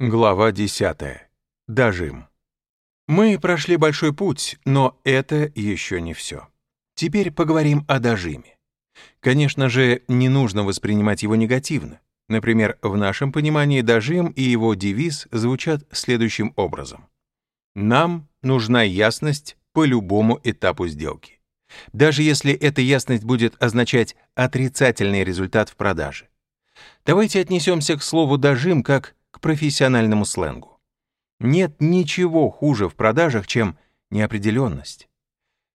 Глава 10. Дожим. Мы прошли большой путь, но это еще не все. Теперь поговорим о дожиме. Конечно же, не нужно воспринимать его негативно. Например, в нашем понимании дожим и его девиз звучат следующим образом. Нам нужна ясность по любому этапу сделки. Даже если эта ясность будет означать отрицательный результат в продаже. Давайте отнесемся к слову «дожим» как к профессиональному сленгу. Нет ничего хуже в продажах, чем неопределенность.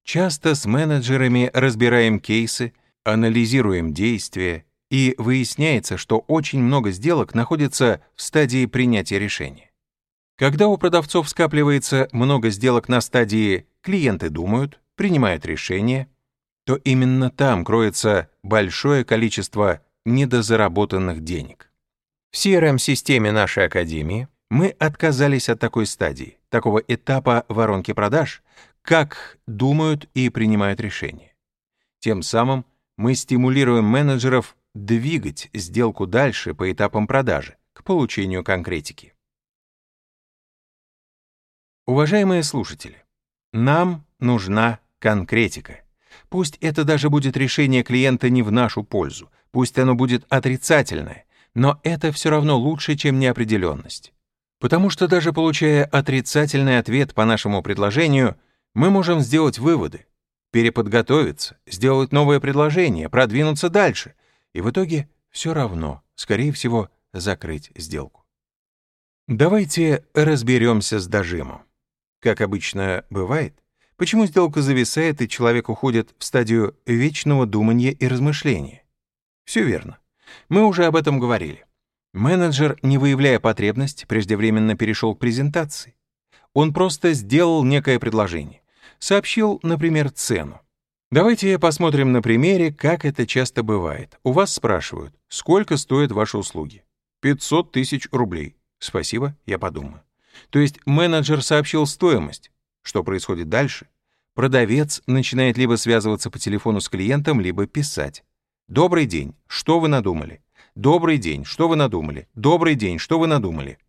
Часто с менеджерами разбираем кейсы, анализируем действия, и выясняется, что очень много сделок находится в стадии принятия решения. Когда у продавцов скапливается много сделок на стадии «клиенты думают», «принимают решения», то именно там кроется большое количество недозаработанных денег. В CRM-системе нашей академии мы отказались от такой стадии, такого этапа воронки продаж, как думают и принимают решения. Тем самым мы стимулируем менеджеров двигать сделку дальше по этапам продажи, к получению конкретики. Уважаемые слушатели, нам нужна конкретика. Пусть это даже будет решение клиента не в нашу пользу, пусть оно будет отрицательное, но это все равно лучше, чем неопределенность. Потому что даже получая отрицательный ответ по нашему предложению, мы можем сделать выводы, переподготовиться, сделать новое предложение, продвинуться дальше, и в итоге все равно, скорее всего, закрыть сделку. Давайте разберемся с дожимом. Как обычно бывает, почему сделка зависает и человек уходит в стадию вечного думания и размышления? Все верно. Мы уже об этом говорили. Менеджер, не выявляя потребность, преждевременно перешел к презентации. Он просто сделал некое предложение. Сообщил, например, цену. Давайте посмотрим на примере, как это часто бывает. У вас спрашивают, сколько стоят ваши услуги? 500 тысяч рублей. Спасибо, я подумаю. То есть менеджер сообщил стоимость. Что происходит дальше? Продавец начинает либо связываться по телефону с клиентом, либо писать. Добрый день, что вы надумали? Добрый день, что вы надумали? Добрый день, что вы надумали?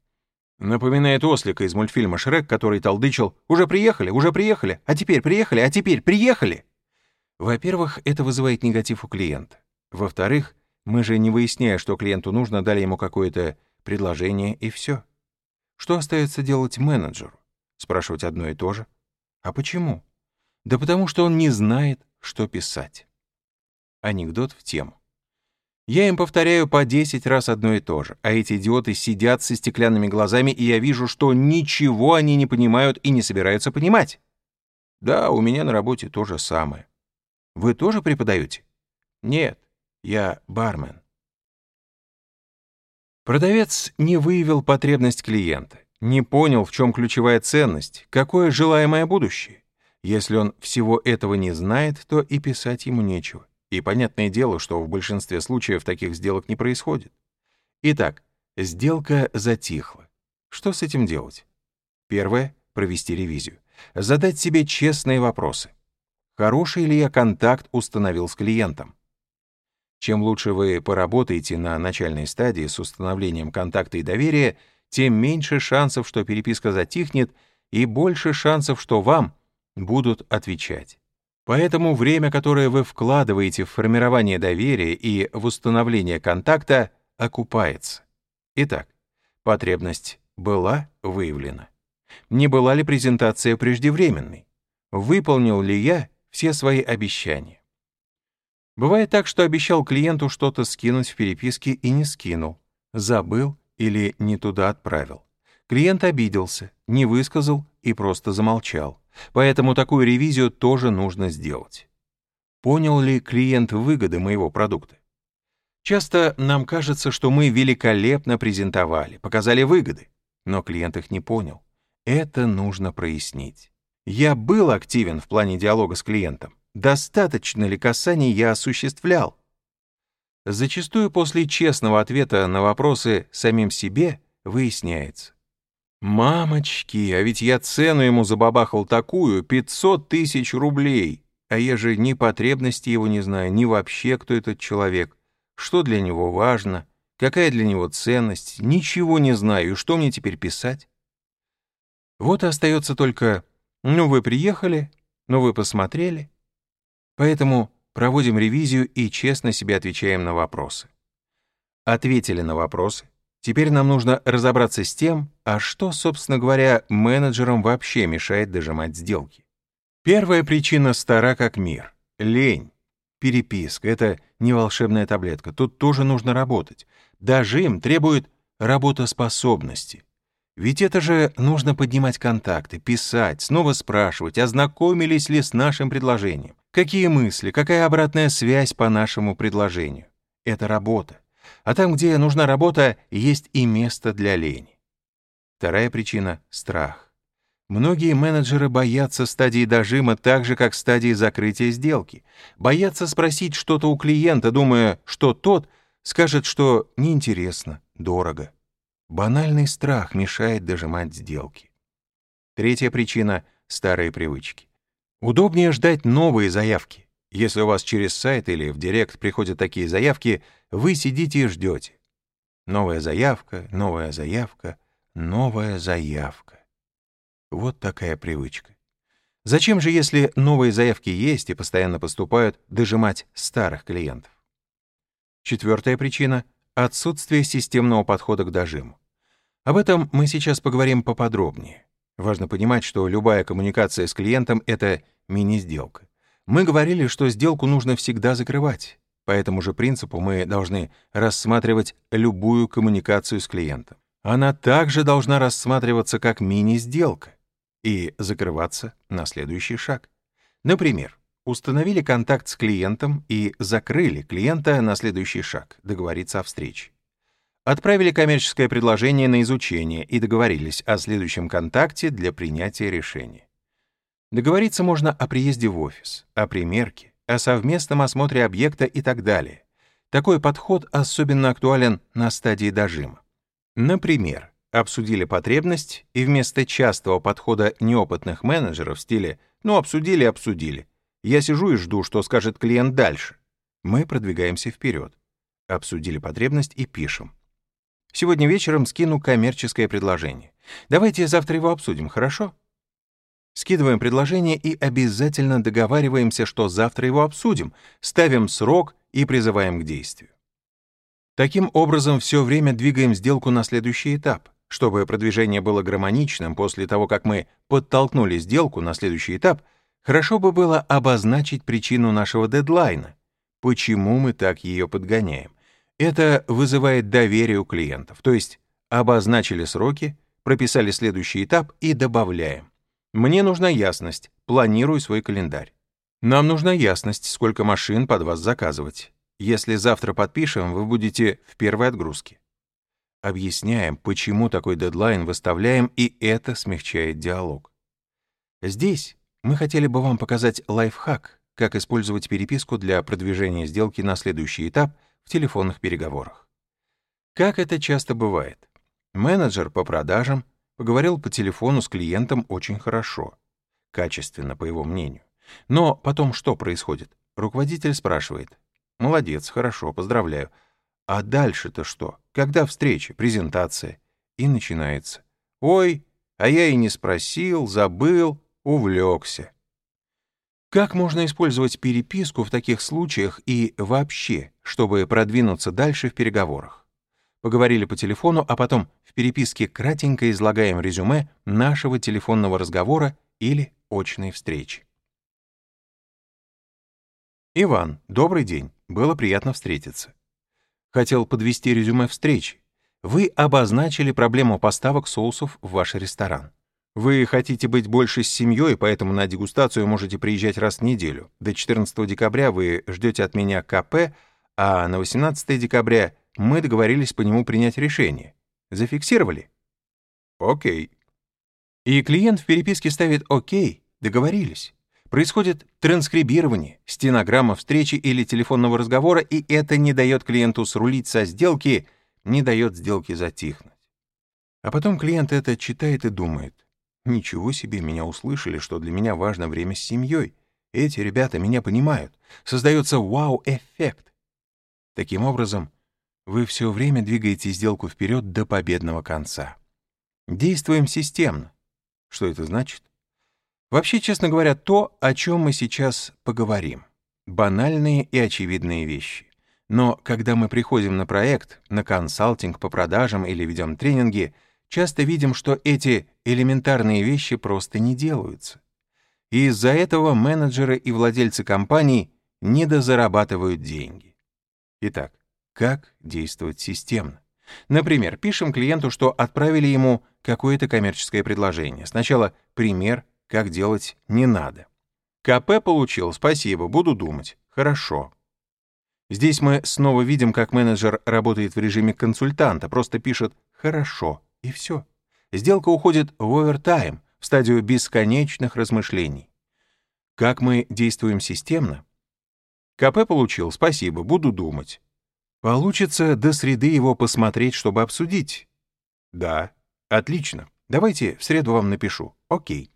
Напоминает ослика из мультфильма «Шрек», который толдычил «Уже приехали, уже приехали, а теперь приехали, а теперь приехали». Во-первых, это вызывает негатив у клиента. Во-вторых, мы же, не выясняя, что клиенту нужно, дали ему какое-то предложение и все. Что остается делать менеджеру? Спрашивать одно и то же. А почему? Да потому что он не знает, что писать. Анекдот в тему. Я им повторяю по 10 раз одно и то же, а эти идиоты сидят со стеклянными глазами, и я вижу, что ничего они не понимают и не собираются понимать. Да, у меня на работе то же самое. Вы тоже преподаете? Нет, я бармен. Продавец не выявил потребность клиента, не понял, в чем ключевая ценность, какое желаемое будущее. Если он всего этого не знает, то и писать ему нечего. И понятное дело, что в большинстве случаев таких сделок не происходит. Итак, сделка затихла. Что с этим делать? Первое — провести ревизию. Задать себе честные вопросы. Хороший ли я контакт установил с клиентом? Чем лучше вы поработаете на начальной стадии с установлением контакта и доверия, тем меньше шансов, что переписка затихнет, и больше шансов, что вам будут отвечать. Поэтому время, которое вы вкладываете в формирование доверия и в установление контакта, окупается. Итак, потребность была выявлена. Не была ли презентация преждевременной? Выполнил ли я все свои обещания? Бывает так, что обещал клиенту что-то скинуть в переписке и не скинул, забыл или не туда отправил. Клиент обиделся, не высказал и просто замолчал. Поэтому такую ревизию тоже нужно сделать. Понял ли клиент выгоды моего продукта? Часто нам кажется, что мы великолепно презентовали, показали выгоды, но клиент их не понял. Это нужно прояснить. Я был активен в плане диалога с клиентом. Достаточно ли касаний я осуществлял? Зачастую после честного ответа на вопросы самим себе выясняется. Мамочки, а ведь я цену ему забабахал такую, 500 тысяч рублей. А я же ни потребности его не знаю, ни вообще, кто этот человек, что для него важно, какая для него ценность, ничего не знаю, и что мне теперь писать? Вот и остается только «ну вы приехали, ну вы посмотрели». Поэтому проводим ревизию и честно себе отвечаем на вопросы. Ответили на вопросы. Теперь нам нужно разобраться с тем, а что, собственно говоря, менеджерам вообще мешает дожимать сделки. Первая причина стара как мир — лень. Переписка — это не волшебная таблетка, тут тоже нужно работать. Дожим требует работоспособности. Ведь это же нужно поднимать контакты, писать, снова спрашивать, ознакомились ли с нашим предложением, какие мысли, какая обратная связь по нашему предложению. Это работа. А там, где нужна работа, есть и место для лени. Вторая причина — страх. Многие менеджеры боятся стадии дожима так же, как стадии закрытия сделки. Боятся спросить что-то у клиента, думая, что тот скажет, что неинтересно, дорого. Банальный страх мешает дожимать сделки. Третья причина — старые привычки. Удобнее ждать новые заявки. Если у вас через сайт или в директ приходят такие заявки, вы сидите и ждете. Новая заявка, новая заявка, новая заявка. Вот такая привычка. Зачем же, если новые заявки есть и постоянно поступают, дожимать старых клиентов? Четвертая причина — отсутствие системного подхода к дожиму. Об этом мы сейчас поговорим поподробнее. Важно понимать, что любая коммуникация с клиентом — это мини-сделка. Мы говорили, что сделку нужно всегда закрывать. По этому же принципу мы должны рассматривать любую коммуникацию с клиентом. Она также должна рассматриваться как мини-сделка и закрываться на следующий шаг. Например, установили контакт с клиентом и закрыли клиента на следующий шаг — договориться о встрече. Отправили коммерческое предложение на изучение и договорились о следующем контакте для принятия решения. Договориться можно о приезде в офис, о примерке, о совместном осмотре объекта и так далее. Такой подход особенно актуален на стадии дожима. Например, обсудили потребность и вместо частого подхода неопытных менеджеров в стиле «ну, обсудили, обсудили», я сижу и жду, что скажет клиент дальше. Мы продвигаемся вперед. Обсудили потребность и пишем. Сегодня вечером скину коммерческое предложение. Давайте завтра его обсудим, хорошо? Скидываем предложение и обязательно договариваемся, что завтра его обсудим, ставим срок и призываем к действию. Таким образом, все время двигаем сделку на следующий этап. Чтобы продвижение было гармоничным после того, как мы подтолкнули сделку на следующий этап, хорошо бы было обозначить причину нашего дедлайна, почему мы так ее подгоняем. Это вызывает доверие у клиентов, то есть обозначили сроки, прописали следующий этап и добавляем. Мне нужна ясность, планирую свой календарь. Нам нужна ясность, сколько машин под вас заказывать. Если завтра подпишем, вы будете в первой отгрузке. Объясняем, почему такой дедлайн выставляем, и это смягчает диалог. Здесь мы хотели бы вам показать лайфхак, как использовать переписку для продвижения сделки на следующий этап в телефонных переговорах. Как это часто бывает? Менеджер по продажам Поговорил по телефону с клиентом очень хорошо. Качественно, по его мнению. Но потом что происходит? Руководитель спрашивает. «Молодец, хорошо, поздравляю. А дальше-то что? Когда встреча, презентация?» И начинается. «Ой, а я и не спросил, забыл, увлекся». Как можно использовать переписку в таких случаях и вообще, чтобы продвинуться дальше в переговорах? Поговорили по телефону, а потом в переписке кратенько излагаем резюме нашего телефонного разговора или очной встречи. Иван, добрый день. Было приятно встретиться. Хотел подвести резюме встречи. Вы обозначили проблему поставок соусов в ваш ресторан. Вы хотите быть больше с семьей, поэтому на дегустацию можете приезжать раз в неделю. До 14 декабря вы ждете от меня КП, а на 18 декабря мы договорились по нему принять решение. Зафиксировали? Окей. И клиент в переписке ставит «Окей», договорились. Происходит транскрибирование, стенограмма встречи или телефонного разговора, и это не дает клиенту срулить со сделки, не дает сделке затихнуть. А потом клиент это читает и думает. Ничего себе, меня услышали, что для меня важно время с семьей. Эти ребята меня понимают. Создается вау-эффект. Таким образом, вы все время двигаете сделку вперед до победного конца. Действуем системно. Что это значит? Вообще, честно говоря, то, о чем мы сейчас поговорим. Банальные и очевидные вещи. Но когда мы приходим на проект, на консалтинг по продажам или ведем тренинги, часто видим, что эти элементарные вещи просто не делаются. И из-за этого менеджеры и владельцы компаний недозарабатывают деньги. Итак, как действовать системно? Например, пишем клиенту, что отправили ему какое-то коммерческое предложение. Сначала пример, как делать не надо. КП получил, спасибо, буду думать. Хорошо. Здесь мы снова видим, как менеджер работает в режиме консультанта, просто пишет «хорошо» и все. Сделка уходит в овертайм, в стадию бесконечных размышлений. Как мы действуем системно? КП получил, спасибо, буду думать. Получится до среды его посмотреть, чтобы обсудить? Да, отлично. Давайте в среду вам напишу. Окей.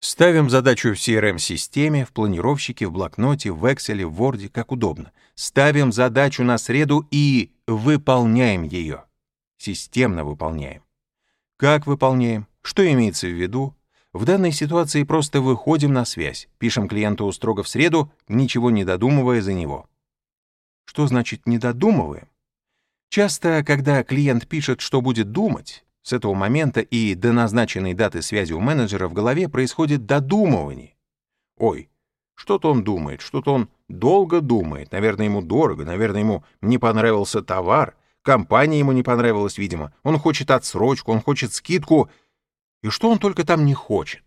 Ставим задачу в CRM-системе, в планировщике, в блокноте, в Excel, в Word, как удобно. Ставим задачу на среду и выполняем ее. Системно выполняем. Как выполняем? Что имеется в виду? В данной ситуации просто выходим на связь, пишем клиенту строго в среду, ничего не додумывая за него. Что значит «не додумываем»? Часто, когда клиент пишет, что будет думать, с этого момента и до назначенной даты связи у менеджера в голове происходит додумывание. Ой, что-то он думает, что-то он долго думает, наверное, ему дорого, наверное, ему не понравился товар, компания ему не понравилась, видимо, он хочет отсрочку, он хочет скидку, и что он только там не хочет.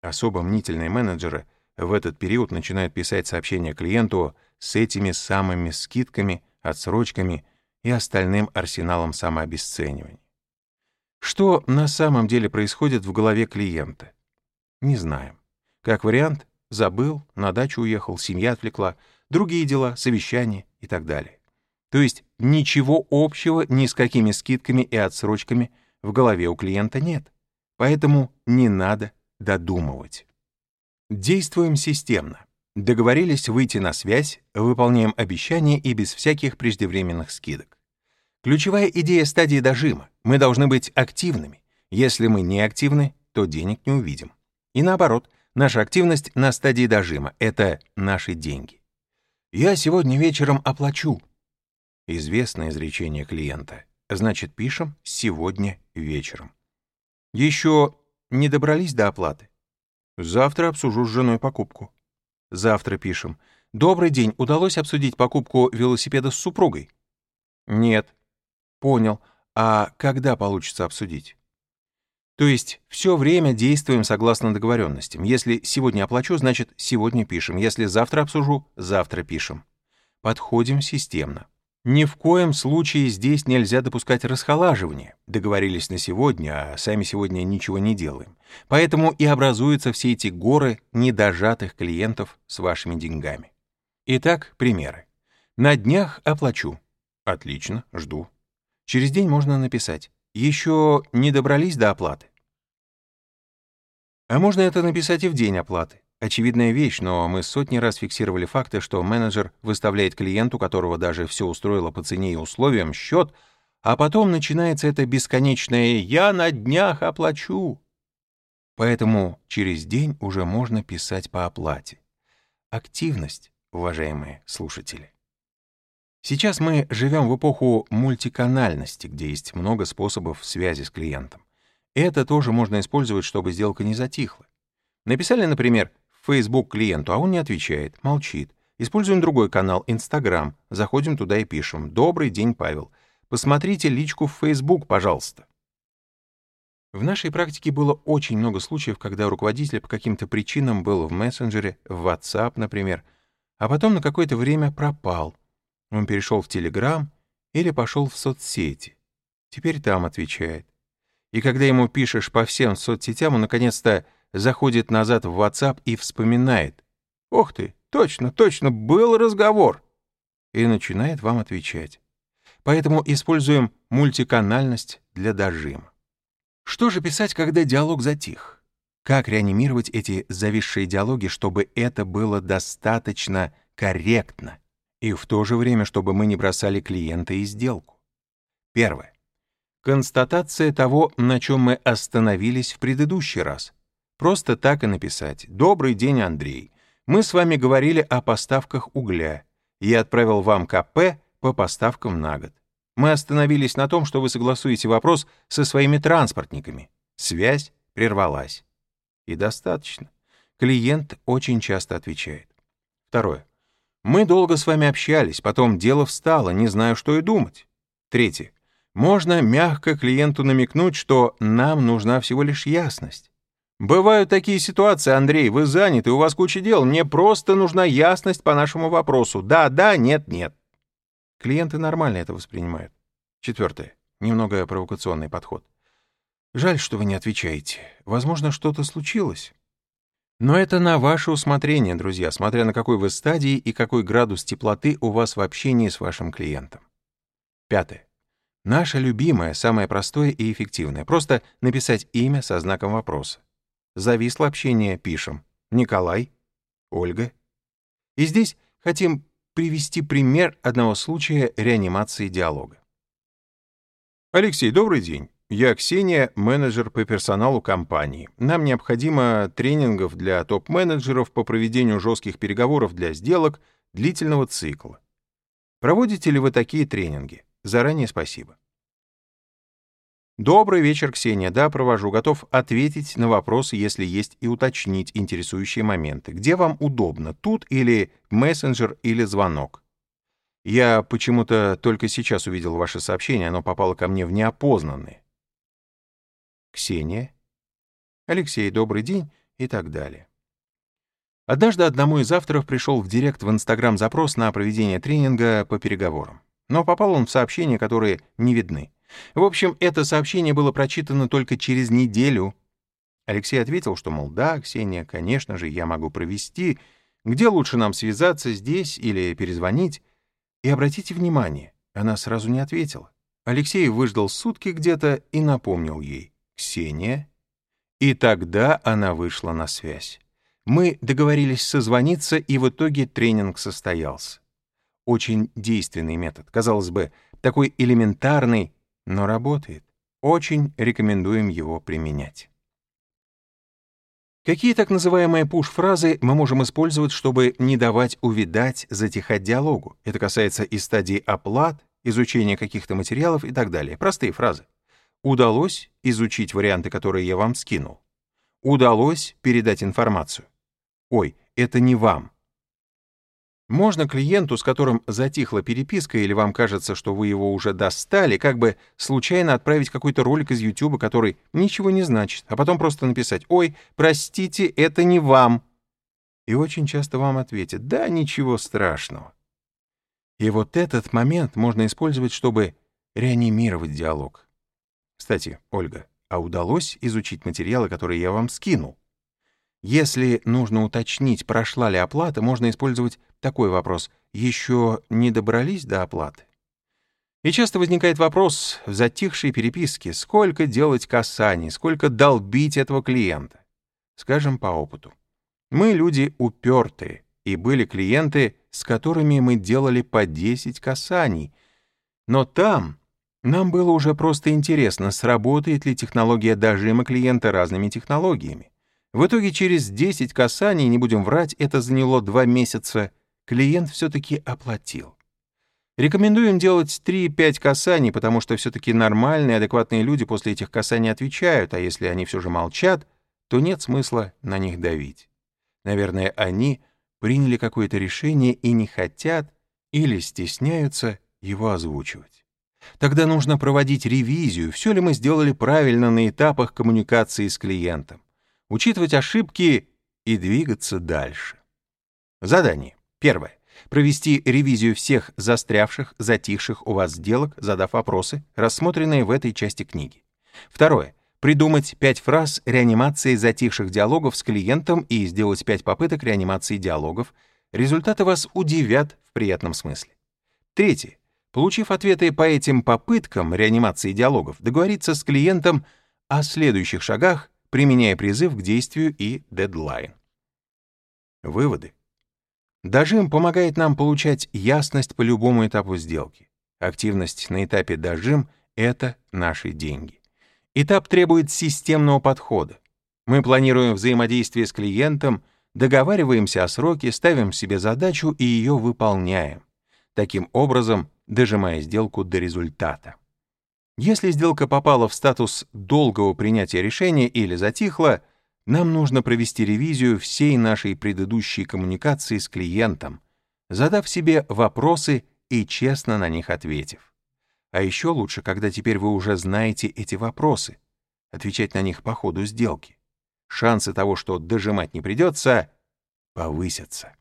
Особо мнительные менеджеры в этот период начинают писать сообщения клиенту с этими самыми скидками, отсрочками и остальным арсеналом самообесценивания. Что на самом деле происходит в голове клиента? Не знаем. Как вариант, забыл, на дачу уехал, семья отвлекла, другие дела, совещания и так далее. То есть ничего общего ни с какими скидками и отсрочками в голове у клиента нет. Поэтому не надо додумывать. Действуем системно. Договорились выйти на связь, выполняем обещания и без всяких преждевременных скидок. Ключевая идея стадии дожима. Мы должны быть активными. Если мы не активны, то денег не увидим. И наоборот, наша активность на стадии дожима — это наши деньги. «Я сегодня вечером оплачу». Известное изречение клиента. Значит, пишем «сегодня вечером». Еще не добрались до оплаты? Завтра обсужу с женой покупку. Завтра пишем. Добрый день, удалось обсудить покупку велосипеда с супругой? Нет, Понял. А когда получится обсудить? То есть все время действуем согласно договоренностям. Если сегодня оплачу, значит сегодня пишем. Если завтра обсужу, завтра пишем. Подходим системно. Ни в коем случае здесь нельзя допускать расхолаживания. Договорились на сегодня, а сами сегодня ничего не делаем. Поэтому и образуются все эти горы недожатых клиентов с вашими деньгами. Итак, примеры. На днях оплачу. Отлично, жду. Через день можно написать «Еще не добрались до оплаты». А можно это написать и в день оплаты. Очевидная вещь, но мы сотни раз фиксировали факты, что менеджер выставляет клиенту, которого даже все устроило по цене и условиям, счет, а потом начинается это бесконечное «я на днях оплачу». Поэтому через день уже можно писать по оплате. Активность, уважаемые слушатели. Сейчас мы живем в эпоху мультиканальности, где есть много способов связи с клиентом. Это тоже можно использовать, чтобы сделка не затихла. Написали, например, Facebook клиенту, а он не отвечает, молчит. Используем другой канал, Instagram. Заходим туда и пишем «Добрый день, Павел. Посмотрите личку в Facebook, пожалуйста». В нашей практике было очень много случаев, когда руководитель по каким-то причинам был в мессенджере, в WhatsApp, например, а потом на какое-то время пропал, он перешел в Телеграм или пошел в соцсети. Теперь там отвечает. И когда ему пишешь по всем соцсетям, он наконец-то заходит назад в WhatsApp и вспоминает. «Ох ты, точно, точно, был разговор!» И начинает вам отвечать. Поэтому используем мультиканальность для дожима. Что же писать, когда диалог затих? Как реанимировать эти зависшие диалоги, чтобы это было достаточно корректно? И в то же время, чтобы мы не бросали клиента и сделку. Первое. Констатация того, на чем мы остановились в предыдущий раз. Просто так и написать. «Добрый день, Андрей. Мы с вами говорили о поставках угля. Я отправил вам КП по поставкам на год. Мы остановились на том, что вы согласуете вопрос со своими транспортниками. Связь прервалась. И достаточно. Клиент очень часто отвечает. Второе. Мы долго с вами общались, потом дело встало, не знаю, что и думать. Третье. Можно мягко клиенту намекнуть, что нам нужна всего лишь ясность. Бывают такие ситуации, Андрей, вы заняты, у вас куча дел, мне просто нужна ясность по нашему вопросу. Да, да, нет, нет. Клиенты нормально это воспринимают. Четвертое. Немного провокационный подход. Жаль, что вы не отвечаете. Возможно, что-то случилось. Но это на ваше усмотрение, друзья, смотря на какой вы стадии и какой градус теплоты у вас в общении с вашим клиентом. Пятое. Наше любимое, самое простое и эффективное. Просто написать имя со знаком вопроса. Зависло общение, пишем. Николай, Ольга. И здесь хотим привести пример одного случая реанимации диалога. Алексей, добрый день. Я Ксения, менеджер по персоналу компании. Нам необходимо тренингов для топ-менеджеров по проведению жестких переговоров для сделок длительного цикла. Проводите ли вы такие тренинги? Заранее спасибо. Добрый вечер, Ксения. Да, провожу. Готов ответить на вопросы, если есть, и уточнить интересующие моменты. Где вам удобно, тут или мессенджер, или звонок? Я почему-то только сейчас увидел ваше сообщение, оно попало ко мне в неопознанные. Ксения. Алексей, добрый день и так далее. Однажды одному из авторов пришел в директ в Инстаграм запрос на проведение тренинга по переговорам. Но попал он в сообщения, которые не видны. В общем, это сообщение было прочитано только через неделю. Алексей ответил, что, мол, да, Ксения, конечно же, я могу провести. Где лучше нам связаться, здесь или перезвонить? И обратите внимание, она сразу не ответила. Алексей выждал сутки где-то и напомнил ей. «Ксения?» И тогда она вышла на связь. Мы договорились созвониться, и в итоге тренинг состоялся. Очень действенный метод. Казалось бы, такой элементарный, но работает. Очень рекомендуем его применять. Какие так называемые пуш-фразы мы можем использовать, чтобы не давать увидать, затихать диалогу? Это касается и стадии оплат, изучения каких-то материалов и так далее. Простые фразы. Удалось изучить варианты, которые я вам скинул. Удалось передать информацию. Ой, это не вам. Можно клиенту, с которым затихла переписка, или вам кажется, что вы его уже достали, как бы случайно отправить какой-то ролик из YouTube, который ничего не значит, а потом просто написать «Ой, простите, это не вам». И очень часто вам ответят «Да, ничего страшного». И вот этот момент можно использовать, чтобы реанимировать диалог. Кстати, Ольга, а удалось изучить материалы, которые я вам скинул? Если нужно уточнить, прошла ли оплата, можно использовать такой вопрос. Еще не добрались до оплаты? И часто возникает вопрос в затихшей переписке, сколько делать касаний, сколько долбить этого клиента. Скажем по опыту. Мы люди упертые, и были клиенты, с которыми мы делали по 10 касаний. Но там нам было уже просто интересно, сработает ли технология дожима клиента разными технологиями. В итоге через 10 касаний, не будем врать, это заняло 2 месяца, клиент все-таки оплатил. Рекомендуем делать 3-5 касаний, потому что все-таки нормальные, адекватные люди после этих касаний отвечают, а если они все же молчат, то нет смысла на них давить. Наверное, они приняли какое-то решение и не хотят или стесняются его озвучивать. Тогда нужно проводить ревизию, все ли мы сделали правильно на этапах коммуникации с клиентом учитывать ошибки и двигаться дальше. Задание. Первое. Провести ревизию всех застрявших, затихших у вас сделок, задав вопросы, рассмотренные в этой части книги. Второе. Придумать пять фраз реанимации затихших диалогов с клиентом и сделать пять попыток реанимации диалогов. Результаты вас удивят в приятном смысле. Третье. Получив ответы по этим попыткам реанимации диалогов, договориться с клиентом о следующих шагах применяя призыв к действию и дедлайн. Выводы. Дожим помогает нам получать ясность по любому этапу сделки. Активность на этапе дожим — это наши деньги. Этап требует системного подхода. Мы планируем взаимодействие с клиентом, договариваемся о сроке, ставим себе задачу и ее выполняем. Таким образом, дожимая сделку до результата. Если сделка попала в статус долгого принятия решения или затихла, нам нужно провести ревизию всей нашей предыдущей коммуникации с клиентом, задав себе вопросы и честно на них ответив. А еще лучше, когда теперь вы уже знаете эти вопросы, отвечать на них по ходу сделки. Шансы того, что дожимать не придется, повысятся.